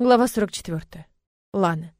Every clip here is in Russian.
Глава 44. Лана.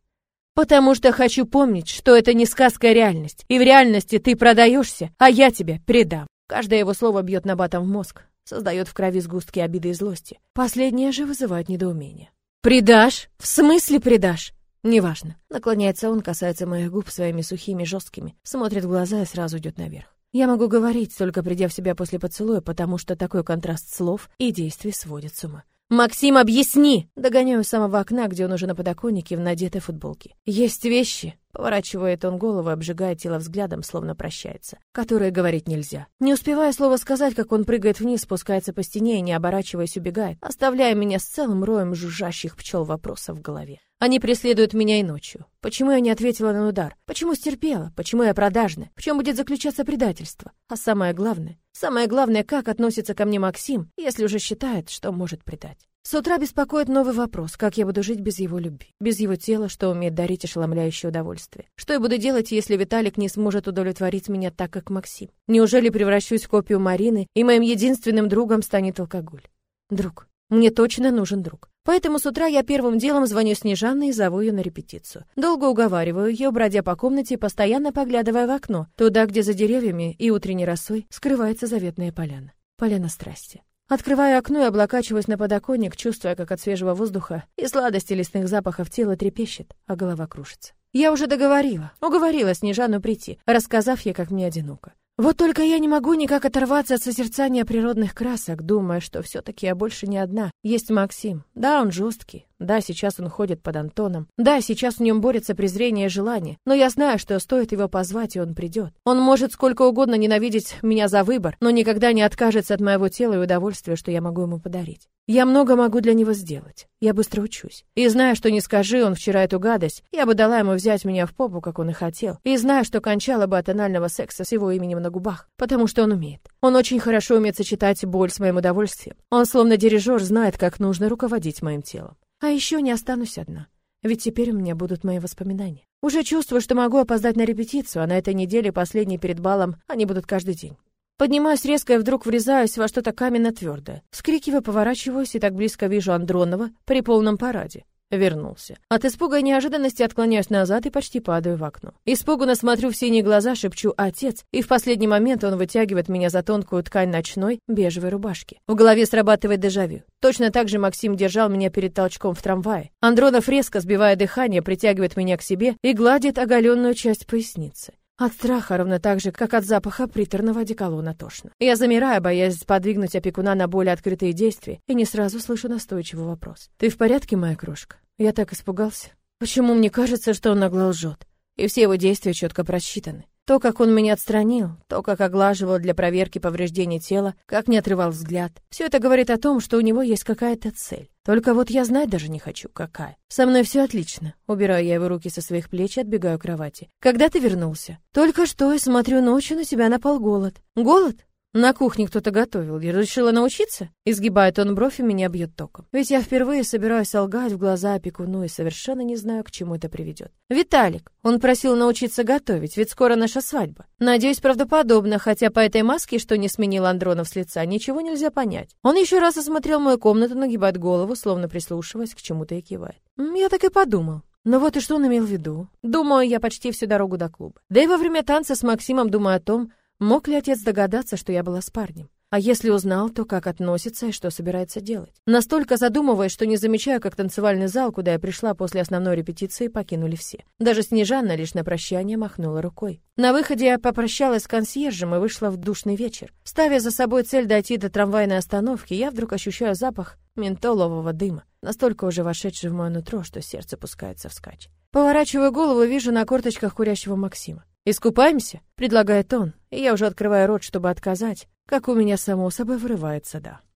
Потому что хочу помнить, что это не сказка, а реальность. И в реальности ты продаешься, а я тебя предам. Каждое его слово бьет набатом в мозг, создает в крови сгустки обиды и злости. Последнее же вызывает недоумение. «Предашь? В смысле предашь?» «Неважно». Наклоняется он, касается моих губ своими сухими, жесткими, смотрит в глаза и сразу идет наверх. Я могу говорить, только придя в себя после поцелуя, потому что такой контраст слов и действий сводит с ума. «Максим, объясни!» Догоняю самого окна, где он уже на подоконнике в надетой футболке. «Есть вещи!» Поворачивает он голову, обжигая тело взглядом, словно прощается. Которые говорить нельзя. Не успевая слова сказать, как он прыгает вниз, спускается по стене и, не оборачиваясь, убегает, оставляя меня с целым роем жужжащих пчел вопросов в голове. Они преследуют меня и ночью. Почему я не ответила на удар? Почему стерпела? Почему я продажна? В чем будет заключаться предательство? А самое главное, самое главное, как относится ко мне Максим, если уже считает, что может предать. С утра беспокоит новый вопрос, как я буду жить без его любви, без его тела, что умеет дарить ошеломляющее удовольствие. Что я буду делать, если Виталик не сможет удовлетворить меня так, как Максим? Неужели превращусь в копию Марины, и моим единственным другом станет алкоголь? Друг. Мне точно нужен друг. Поэтому с утра я первым делом звоню Снежанне и зову ее на репетицию. Долго уговариваю ее, бродя по комнате постоянно поглядывая в окно, туда, где за деревьями и утренней росой скрывается заветная поляна. Поляна страсти. Открываю окно и облокачиваюсь на подоконник, чувствуя, как от свежего воздуха и сладости лесных запахов тело трепещет, а голова кружится. Я уже договорила, уговорила Снежану прийти, рассказав ей, как мне одиноко. Вот только я не могу никак оторваться от созерцания природных красок, думая, что все-таки я больше не одна. Есть Максим. Да, он жесткий. Да, сейчас он ходит под Антоном. Да, сейчас в нем борется презрение и желание. Но я знаю, что стоит его позвать, и он придет. Он может сколько угодно ненавидеть меня за выбор, но никогда не откажется от моего тела и удовольствия, что я могу ему подарить. Я много могу для него сделать. Я быстро учусь. И знаю, что не скажи он вчера эту гадость, я бы дала ему взять меня в попу, как он и хотел. И знаю, что кончала бы от анального секса с его именем на губах, потому что он умеет. Он очень хорошо умеет сочетать боль с моим удовольствием. Он словно дирижер знает, как нужно руководить моим телом. А еще не останусь одна. Ведь теперь у меня будут мои воспоминания. Уже чувствую, что могу опоздать на репетицию, а на этой неделе, последней перед балом, они будут каждый день. Поднимаюсь резко и вдруг врезаюсь во что-то каменно-твердое. Вскрикиваю, поворачиваюсь и так близко вижу Андронова при полном параде. Вернулся. От испуга и неожиданности отклоняюсь назад и почти падаю в окно. Испуганно смотрю в синие глаза, шепчу «Отец!» И в последний момент он вытягивает меня за тонкую ткань ночной бежевой рубашки. В голове срабатывает дежавю. Точно так же Максим держал меня перед толчком в трамвае. Андронов резко, сбивая дыхание, притягивает меня к себе и гладит оголенную часть поясницы. От страха, ровно так же, как от запаха приторного одеколона тошно. Я замираю, боясь подвигнуть опекуна на более открытые действия, и не сразу слышу настойчивый вопрос. «Ты в порядке, моя крошка?» Я так испугался. Почему мне кажется, что он нагло лжет? И все его действия четко просчитаны. То, как он меня отстранил, то, как оглаживал для проверки повреждений тела, как не отрывал взгляд, все это говорит о том, что у него есть какая-то цель. Только вот я знать даже не хочу, какая. Со мной все отлично. Убираю я его руки со своих плеч и отбегаю к кровати. Когда ты вернулся? Только что я смотрю ночью на себя на полголод. Голод? На кухне кто-то готовил. Я решила научиться? Изгибает он бровь и меня бьет током. Ведь я впервые собираюсь солгать в глаза опекуну и совершенно не знаю, к чему это приведет. Виталик, он просил научиться готовить, ведь скоро наша свадьба. Надеюсь, правдоподобно, хотя по этой маске, что не сменил Андронов с лица, ничего нельзя понять. Он еще раз осмотрел мою комнату, нагибает голову, словно прислушиваясь к чему-то и кивает. Я так и подумал. Но вот и что он имел в виду. Думаю, я почти всю дорогу до клуба. Да и во время танца с Максимом думаю о том, Мог ли отец догадаться, что я была с парнем? А если узнал, то как относится и что собирается делать? Настолько задумываясь, что не замечаю, как танцевальный зал, куда я пришла после основной репетиции, покинули все. Даже Снежанна лишь на прощание махнула рукой. На выходе я попрощалась с консьержем и вышла в душный вечер. Ставя за собой цель дойти до трамвайной остановки, я вдруг ощущаю запах ментолового дыма, настолько уже вошедший в мое нутро, что сердце пускается вскачь. Поворачиваю голову и вижу на корточках курящего Максима. «Искупаемся?» — предлагает он, и я уже открываю рот, чтобы отказать, как у меня само собой вырывается «да».